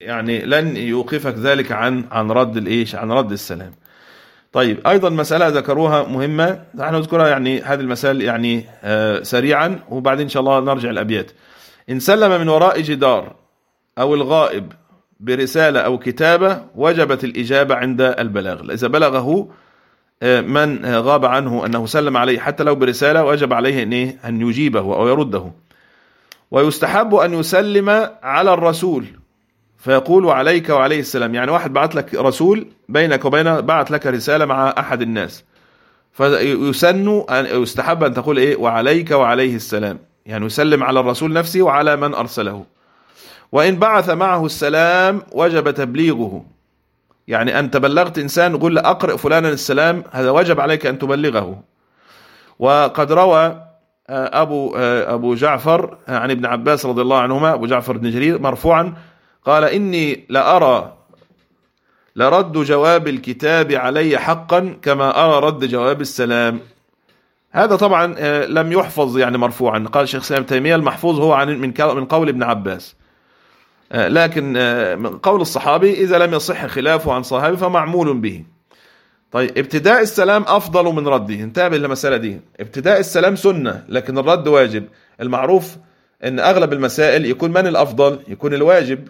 يعني لن يوقفك ذلك عن عن رد الإيش؟ عن رد السلام. طيب أيضا مسألة ذكروها مهمة. نحن نذكرها يعني هذه المسائل يعني آه سريعا وبعدين إن شاء الله نرجع الأبيات. إن سلم من وراء جدار أو الغائب برسالة أو كتابة وجبت الإجابة عند البلاغ. إذا بلغه من غاب عنه أنه سلم عليه حتى لو برسالة وجب عليه أن, إيه؟ أن يجيبه أو يرده. ويستحب أن يسلم على الرسول فيقول عليك وعليه السلام. يعني واحد بعت لك رسول بينك وبين بعت لك رسالة مع أحد الناس. فيسن يستحب أن تقول إيه؟ وعليك وعليه السلام. يعني يسلم على الرسول نفسه وعلى من أرسله. وإن بعث معه السلام وجب تبليغه. يعني أنت بلغت إنسان قل له أقرئ فلانا السلام هذا وجب عليك أن تبلغه. وقد روى أبو أبو جعفر عن ابن عباس رضي الله عنهما أبو جعفر بن جرير مرفوعا قال إني لأرى لرد جواب الكتاب علي حقا كما أرى رد جواب السلام. هذا طبعا لم يحفظ يعني مرفوعا. قال الشيخ سلام تيمية المحفوظ هو عن من من قول ابن عباس. لكن قول الصحابي إذا لم يصح خلافه عن صحابي فمعمول به. طيب ابتداء السلام أفضل من رده. انتبه للمسألة دي. ابتداء السلام سنة لكن الرد واجب. المعروف إن أغلب المسائل يكون من الأفضل؟ يكون الواجب.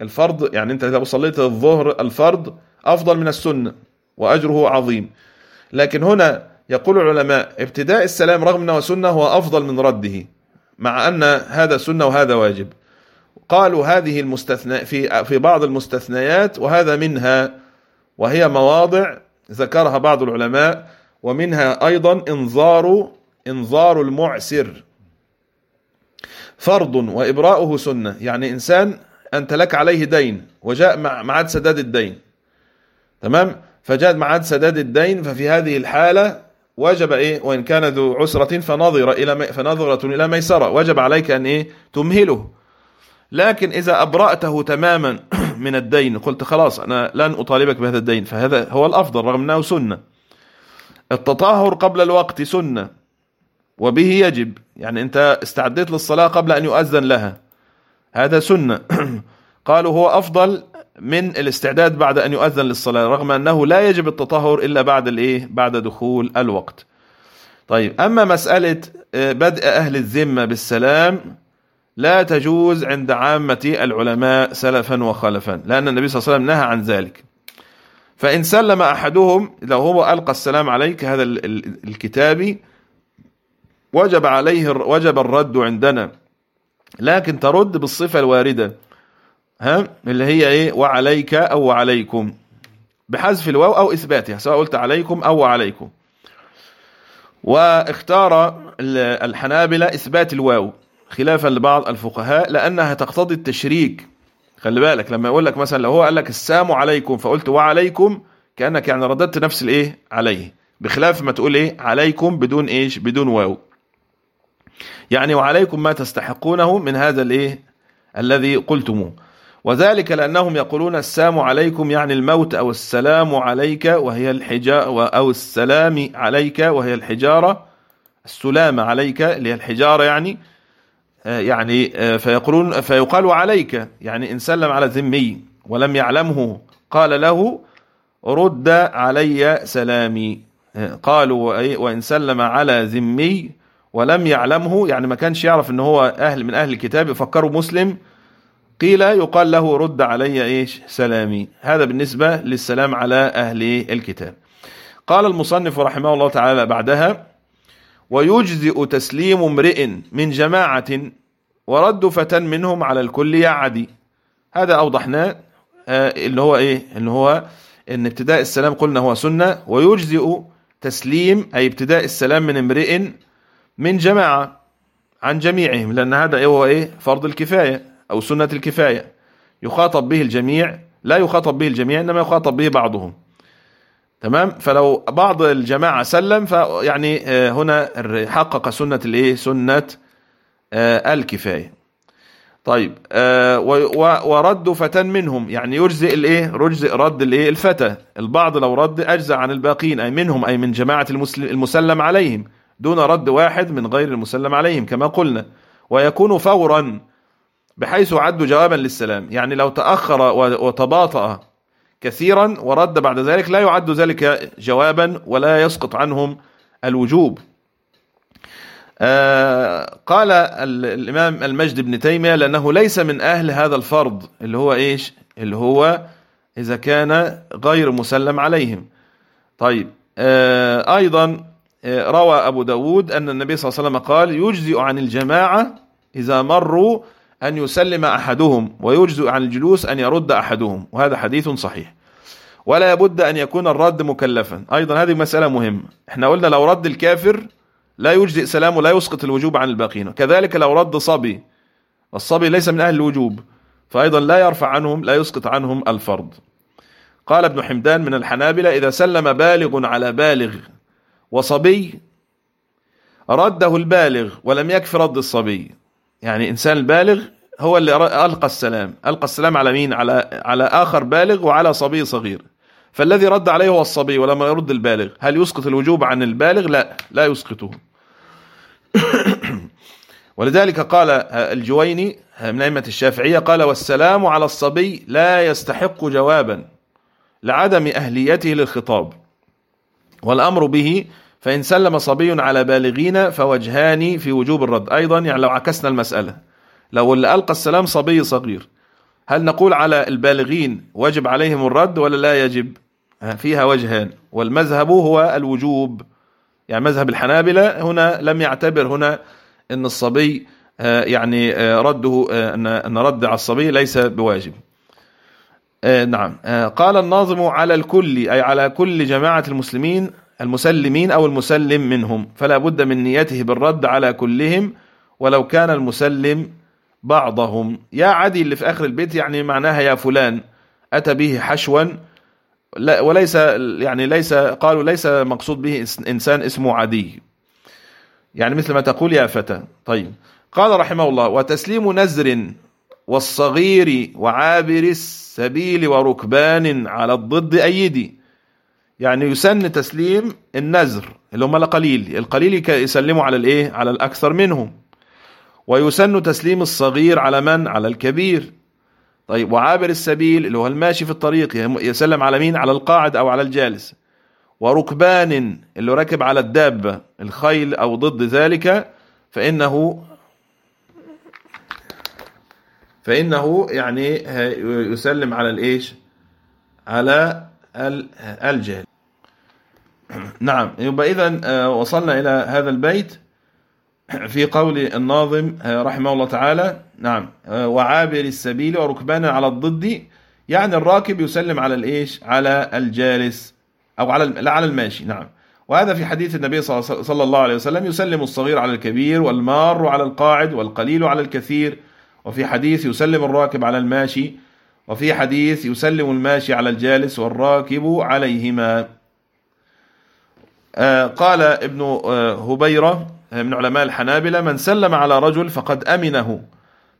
الفرض يعني أنت إذا صليت الظهر الفرض أفضل من السنة وأجره عظيم. لكن هنا يقول العلماء ابتداء السلام رغم أنه سنة هو أفضل من رده مع أن هذا سنة وهذا واجب. قالوا هذه المستثنى في في بعض المستثنيات وهذا منها وهي مواضع ذكرها بعض العلماء ومنها أيضا انظار انظار المعسر. فرض وإبراؤه سنة يعني إنسان أنت لك عليه دين وجاء ميعاد سداد الدين. تمام؟ فجاء ميعاد سداد الدين ففي هذه الحالة وجب إيه؟ وإن كان ذو عسرة فنظر إلى فنظرة إلى ميسرة. وجب عليك أن إيه؟ تمهله. لكن إذا أبرأته تماما من الدين قلت خلاص أنا لن أطالبك بهذا الدين. فهذا هو الأفضل رغم أنه سنة. التطهر قبل الوقت سنة وبه يجب. يعني أنت استعديت للصلاة قبل أن يؤذن لها. هذا سنة. قالوا هو أفضل من الاستعداد بعد أن يؤذن للصلاة رغم أنه لا يجب التطهر إلا بعد الإيه؟ بعد دخول الوقت. طيب أما مسألة بدء أهل الذمة بالسلام لا تجوز عند عامة العلماء سلفا وخلفا لأن النبي صلى الله عليه وسلم نهى عن ذلك. فإن سلم أحدهم لو هو ألقى السلام عليك هذا الكتابي وجب عليه وجب الرد عندنا. لكن ترد بالصفة الواردة ها؟ اللي هي إيه؟ وعليك أو وعليكم بحذف الواو أو إثباتها سواء قلت عليكم أو وعليكم واختار الحنابلة إثبات الواو خلافا لبعض الفقهاء لأنها تقتضي التشريك. خلي بالك لما يقول لك مثلا لو هو قال لك السلام عليكم فقلت وعليكم كأنك يعني رددت نفس الإيه؟ عليه. بخلاف ما تقول إيه؟ عليكم بدون إيش؟ بدون واو. يعني وعليكم ما تستحقونه من هذا الايه الذي قلتموه. وذلك لأنهم يقولون السلام عليكم يعني الموت أو السلام عليك وهي الحجاره أو السلام عليك وهي الحجارة. السلام عليك اللي هي الحجارة يعني يعني فيقولون فيقال عليك. يعني إن سلم على ذمي ولم يعلمه قال له رد علي سلامي. قالوا وإن سلم على ذمي ولم يعلمه يعني ما كانش يعرف ان هو أهل من أهل الكتاب يفكروا مسلم. قيل يقال له رد علي إيش؟ سلامي. هذا بالنسبة للسلام على أهل الكتاب. قال المصنف رحمه الله تعالى بعدها ويجزئ تسليم امرئ من جماعة ورد فتى منهم على الكل يعدي. هذا أوضحناه آه اللي هو إيه؟ اللي هو إن ابتداء السلام قلنا هو سنة. ويجزئ تسليم أي ابتداء السلام من امرئ من جماعة عن جميعهم لأن هذا هو إيه؟ فرض الكفاية أو سنة الكفاية. يخاطب به الجميع لا يخاطب به الجميع إنما يخاطب به بعضهم. تمام؟ فلو بعض الجماعة سلم فيعني هنا حقق سنة الايه سنة الكفاية. طيب ورد فتى منهم يعني يجزئ الايه يجزئ رد الايه الفتى البعض لو رد اجزى عن الباقين أي منهم أي من جماعة المسلم عليهم. دون رد واحد من غير المسلم عليهم كما قلنا. ويكون فورا بحيث عدوا جوابا للسلام. يعني لو تأخر وتباطأ كثيرا ورد بعد ذلك لا يعد ذلك جوابا ولا يسقط عنهم الوجوب. آه قال الإمام المجد بن تيمية لأنه ليس من أهل هذا الفرض اللي هو إيش؟ اللي هو إذا كان غير مسلم عليهم. طيب آه أيضا روى أبو داود أن النبي صلى الله عليه وسلم قال يجزئ عن الجماعة إذا مروا أن يسلم أحدهم ويجزئ عن الجلوس أن يرد أحدهم. وهذا حديث صحيح. ولا بد أن يكون الرد مكلفا. أيضا هذه مسألة مهمة. إحنا قلنا لو رد الكافر لا يجزئ سلامه لا يسقط الوجوب عن الباقين. كذلك لو رد صبي الصبي ليس من أهل الوجوب فأيضا لا يرفع عنهم لا يسقط عنهم الفرض. قال ابن حمدان من الحنابلة إذا سلم بالغ على بالغ وصبي رده البالغ ولم يكف رد الصبي. يعني إنسان البالغ هو اللي ألقى السلام. ألقى السلام على مين؟ على على آخر بالغ وعلى صبي صغير. فالذي رد عليه هو الصبي ولما يرد البالغ. هل يسقط الوجوب عن البالغ؟ لا لا يسقطه. ولذلك قال الجويني من أئمة الشافعية قال والسلام على الصبي لا يستحق جوابا لعدم أهليته للخطاب. والأمر به فإن سلم صبي على بالغين فوجهان في وجوب الرد. أيضا يعني لو عكسنا المسألة لو اللي ألقى السلام صبي صغير هل نقول على البالغين واجب عليهم الرد ولا لا يجب؟ فيها وجهان والمذهب هو الوجوب. يعني مذهب الحنابلة هنا لم يعتبر هنا إن الصبي يعني رده أن رد على الصبي ليس بواجب. نعم. قال الناظم على الكل أي على كل جماعة المسلمين المسلمين أو المسلم منهم. فلا بد من نيته بالرد على كلهم ولو كان المسلم بعضهم. يا عدي اللي في آخر البيت يعني معناها يا فلان أتى به حشوا. وليس يعني ليس قالوا ليس مقصود به إنسان اسمه عدي. يعني مثل ما تقول يا فتى. طيب. قال رحمه الله وتسليم نزر والصغير وعابر السبيل وركبان على الضد أيدي. يعني يسن تسليم النزر اللي هم القليل. القليل يسلموا على الإيه؟ على الأكثر منهم. ويسن تسليم الصغير على من؟ على الكبير. طيب وعابر السبيل اللي هو الماشي في الطريق يسلم على مين؟ على القاعد أو على الجالس. وركبان اللي راكب على الدابة الخيل أو ضد ذلك فإنه فإنه يعني يسلم على الإيش؟ على الجهل. نعم. يبقى إذا وصلنا إلى هذا البيت. في قول الناظم رحمه الله تعالى نعم وعابر السبيل وركبان على الضد. يعني الراكب يسلم على الإيش؟ على الجالس أو على لا على الماشي. نعم. وهذا في حديث النبي صلى الله عليه وسلم يسلم الصغير على الكبير والمار على القاعد والقليل على الكثير. وفي حديث يسلم الراكب على الماشي وفي حديث يسلم الماشي على الجالس والراكب عليهما. قال ابن هبيرة من علماء الحنابلة من سلم على رجل فقد أمنه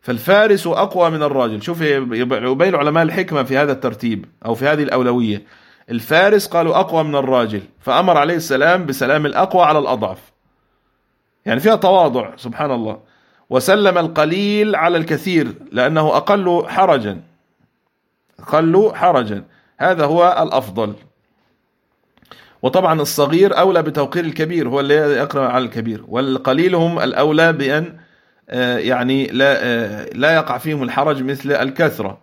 فالفارس أقوى من الراجل. شوف يبين علماء الحكمة في هذا الترتيب أو في هذه الأولوية. الفارس قالوا أقوى من الراجل فأمر عليه السلام بسلام الأقوى على الأضعف. يعني فيها تواضع سبحان الله. وسلم القليل على الكثير لأنه أقل حرجا. أقل حرجا. هذا هو الأفضل. وطبعا الصغير أولى بتوقير الكبير هو اللي يقرأ على الكبير. والقليل هم الأولى بأن يعني لا لا يقع فيهم الحرج مثل الكثرة.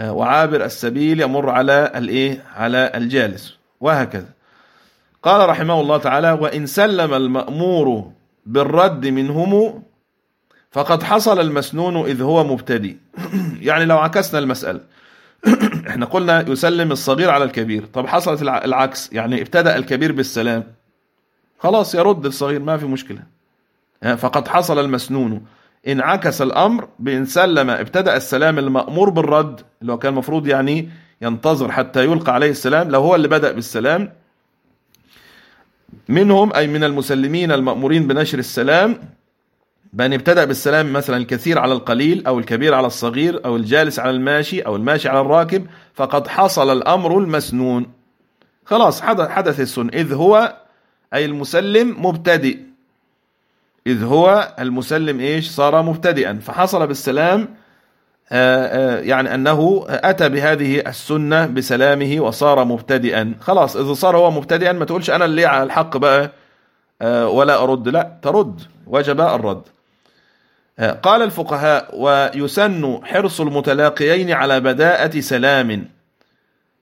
وعابر السبيل يمر على الإيه؟ على الجالس. وهكذا. قال رحمه الله تعالى وإن سلم المأمور بالرد منهم فقد حصل المسنون إذ هو مبتدي يعني لو عكسنا المسألة. إحنا قلنا يسلم الصغير على الكبير. طب حصلت العكس. يعني ابتدأ الكبير بالسلام. خلاص يرد الصغير ما في مشكلة. فقد حصل المسنون. انعكس الأمر بإن سلم ابتدأ السلام المأمور بالرد اللي هو كان المفروض يعني ينتظر حتى يلقى عليه السلام لو هو اللي بدأ بالسلام. منهم أي من المسلمين المأمورين بنشر السلام بأن ابتدأ بالسلام مثلا الكثير على القليل أو الكبير على الصغير أو الجالس على الماشي أو الماشي على الراكب فقد حصل الأمر المسنون. خلاص حدث السن إذ هو أي المسلم مبتدئ. إذ هو المسلم إيش؟ صار مبتدئا. فحصل بالسلام آه، آه، يعني أنه أتى بهذه السنة بسلامه وصار مبتدئا. خلاص إذا صار هو مبتدئا ما تقولش أنا اللي على الحق بقى آه، ولا أرد. لا ترد. وجب الرد. قال الفقهاء ويسن حرص المتلاقيين على بداءة سلام.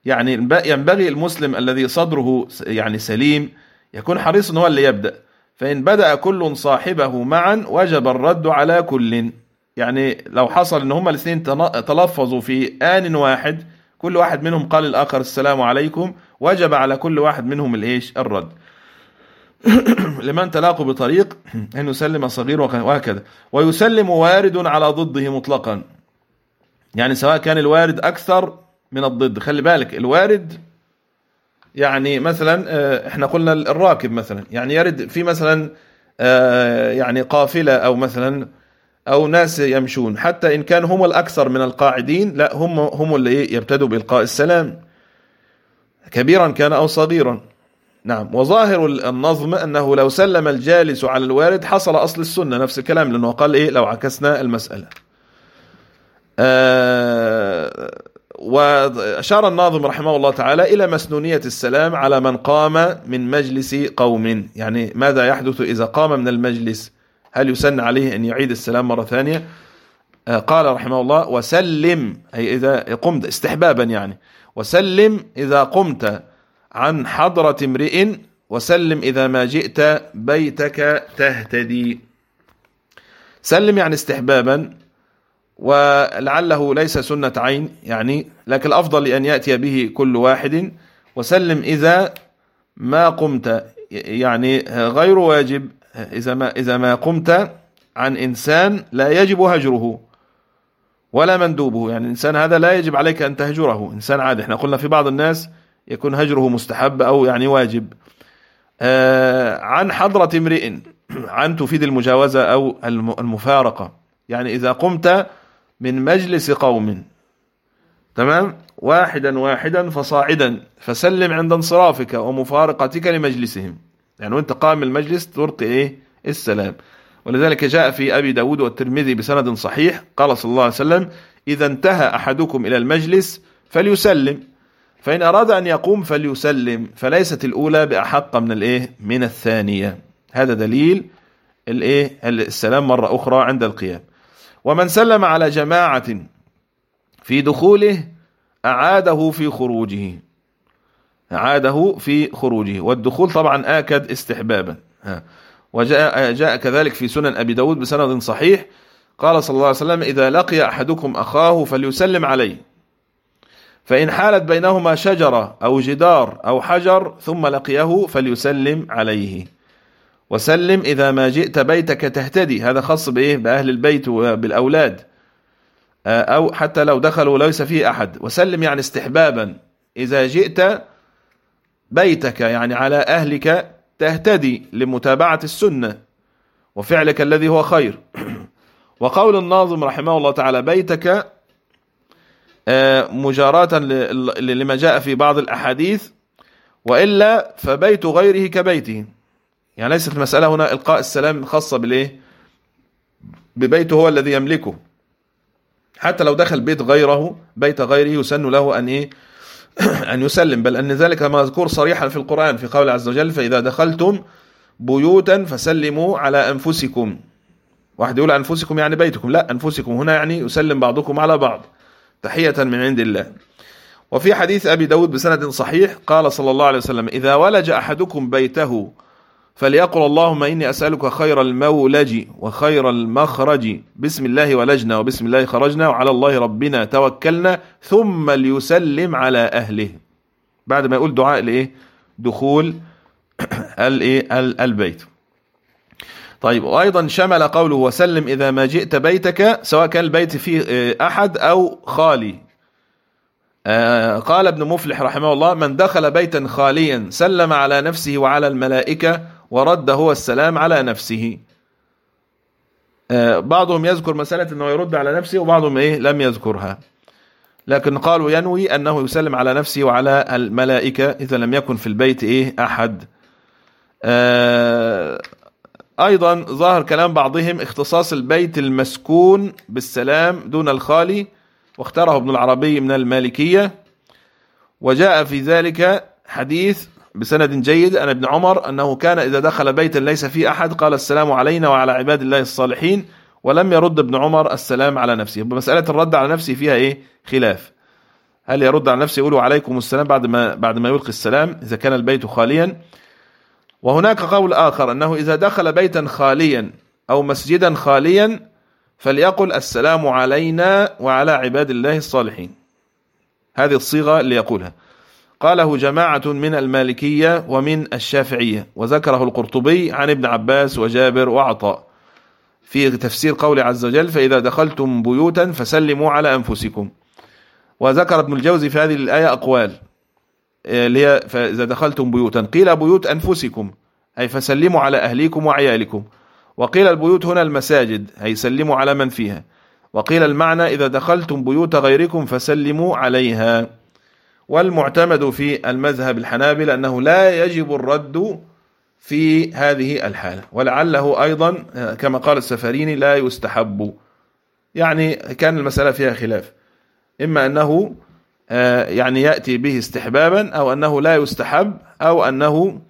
يعني ينبغي المسلم الذي صدره يعني سليم يكون حريص هو اللي يبدأ. فإن بدأ كل صاحبه معا وجب الرد على كل. يعني لو حصل إن هما الاثنين تلفظوا في آن واحد كل واحد منهم قال الآخر السلام عليكم وجب على كل واحد منهم الإيش؟ الرد. لمن تلاقوا بطريق أن يسلم صغير وهكذا. ويسلم وارد على ضده مطلقا. يعني سواء كان الوارد أكثر من الضد. خلي بالك الوارد يعني مثلا آه، إحنا قلنا الراكب مثلا. يعني يرد في مثلا آه، يعني قافلة أو مثلا أو ناس يمشون. حتى إن كان هم الأكثر من القاعدين لا هم هم اللي يبتدوا بإلقاء السلام. كبيرا كان أو صغيرا. نعم. وظاهر النظم أنه لو سلم الجالس على الوارد حصل أصل السنة نفس الكلام لأنه قال إيه؟ لو عكسنا المسألة. آه وأشار الناظم رحمه الله تعالى إلى مسنونية السلام على من قام من مجلس قوم. يعني ماذا يحدث إذا قام من المجلس؟ هل يسن عليه أن يعيد السلام مرة ثانية؟ آه، قال رحمه الله وسلم أي إذا قمت استحبابا يعني. وسلم إذا قمت عن حضرة امرئ وسلم إذا ما جئت بيتك تهتدي. سلم يعني استحبابا ولعله ليس سنة عين يعني لكن الأفضل أن يأتي به كل واحد. وسلم إذا ما قمت يعني غير واجب إذا ما, إذا ما قمت عن إنسان لا يجب هجره ولا مندوبه. يعني الإنسان هذا لا يجب عليك أن تهجره إنسان عادي. إحنا قلنا في بعض الناس يكون هجره مستحب أو يعني واجب. آه عن حضرة امرئ عن تفيد المجاوزة أو المفارقة. يعني إذا قمت من مجلس قوم. تمام؟ واحدا واحدا فصاعدا. فسلم عند انصرافك ومفارقتك لمجلسهم. يعني وأنت قام المجلس تلقي إيه؟ السلام. ولذلك جاء في أبي داود والترمذي بسند صحيح. قال صلى الله عليه وسلم إذا انتهى أحدكم إلى المجلس فليسلم. فإن أراد أن يقوم فليسلم فليست الأولى بأحق من الإيه؟ من الثانية. هذا دليل الإيه؟ السلام مرة أخرى عند القيام. ومن سلم على جماعة في دخوله أعاده في خروجه. أعاده في خروجه. والدخول طبعا آكد استحبابا. وجاء جاء كذلك في سنن أبي داود بسند صحيح. قال صلى الله عليه وسلم إذا لقي أحدكم أخاه فليسلم عليه. فإن حالت بينهما شجرة أو جدار أو حجر ثم لقيه فليسلم عليه. وسلم إذا ما جئت بيتك تهتدي. هذا خاص بإيه؟ بأهل البيت وبالأولاد. آه، أو حتى لو دخلوا ليس فيه أحد. وسلم يعني استحبابا. إذا جئت بيتك يعني على أهلك تهتدي لمتابعة السنة وفعلك الذي هو خير. وقول الناظم رحمه الله تعالى بيتك مجاراة لما جاء في بعض الأحاديث وإلا فبيت غيره كبيته. يعني ليست المسألة هنا إلقاء السلام خاصة بالإيه؟ ببيته هو الذي يملكه. حتى لو دخل بيت غيره بيت غيره يسن له أن إيه؟ أن يسلم. بل أن ذلك مذكور صريحا في القرآن في قول عز وجل فإذا دخلتم بيوتا فسلموا على أنفسكم. واحد يقول أنفسكم يعني بيتكم. لا أنفسكم. هنا يعني يسلم بعضكم على بعض. تحية من عند الله. وفي حديث أبي داود بسند صحيح قال صلى الله عليه وسلم إذا ولج أحدكم بيته فليقل اللهم إني أسألك خير المولج وخير المخرج. بسم الله ولجنا وبسم الله خرجنا وعلى الله ربنا توكلنا ثم ليسلم على أهله. بعد ما يقول دعاء لإيه؟ دخول الإيه البيت. طيب وأيضا شمل قوله وسلم إذا ما جئت بيتك سواء كان البيت فيه آه، أحد أو خالي. آه، قال ابن مفلح رحمه الله من دخل بيتا خاليا سلم على نفسه وعلى الملائكة ورد هو السلام على نفسه. آه، بعضهم يذكر مسألة أنه يرد على نفسه وبعضهم إيه لم يذكرها. لكن قالوا ينوي أنه يسلم على نفسه وعلى الملائكة إذا لم يكن في البيت إيه أحد. أيضا ظاهر كلام بعضهم اختصاص البيت المسكون بالسلام دون الخالي واختاره ابن العربي من المالكية. وجاء في ذلك حديث بسند جيد أن ابن عمر أنه كان إذا دخل بيتا ليس فيه أحد قال السلام علينا وعلى عباد الله الصالحين ولم يرد ابن عمر السلام على نفسه. مسألة الرد على نفسه فيها إيه؟ خلاف. هل يرد على نفسه يقول عليكم السلام بعد ما بعد ما يلقي السلام إذا كان البيت خاليا؟ وهناك قول آخر أنه إذا دخل بيتا خاليا أو مسجدا خاليا فليقل السلام علينا وعلى عباد الله الصالحين. هذه الصيغة اللي يقولها. قاله جماعة من المالكية ومن الشافعية وذكره القرطبي عن ابن عباس وجابر وعطاء. في تفسير قول عز وجل فإذا دخلتم بيوتا فسلموا على أنفسكم. وذكر ابن الجوزي في هذه الآية أقوال. اللي هي فإذا دخلتم بيوتا قيل بيوت أنفسكم أي فسلموا على أهليكم وعيالكم. وقيل البيوت هنا المساجد أي سلموا على من فيها. وقيل المعنى إذا دخلتم بيوت غيركم فسلموا عليها. والمعتمد في المذهب الحنابل أنه لا يجب الرد في هذه الحالة. ولعله أيضا كما قال السفريني لا يستحب. يعني كان المسألة فيها خلاف. إما أنه يعني يأتي به استحبابا أو أنه لا يستحب أو أنه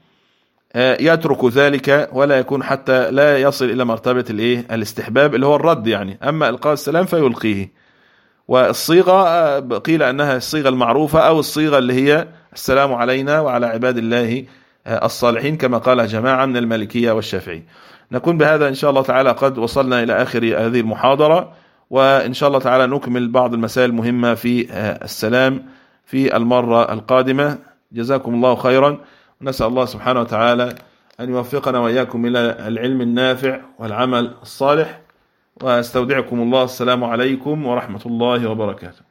يترك ذلك ولا يكون حتى لا يصل إلى مرتبة الإيه؟ الاستحباب اللي هو الرد يعني. أما إلقاء السلام فيلقيه. والصيغة قيل أنها الصيغة المعروفة أو الصيغة اللي هي السلام علينا وعلى عباد الله الصالحين كما قال جماعة من المالكية والشافعي. نكون بهذا إن شاء الله تعالى قد وصلنا إلى آخر هذه المحاضرة. وإن شاء الله تعالى نكمل بعض المسائل المهمة في السلام في المرة القادمة. جزاكم الله خيرا. ونسأل الله سبحانه وتعالى أن يوفقنا وإياكم إلى العلم النافع والعمل الصالح. وأستودعكم الله. السلام عليكم ورحمة الله وبركاته.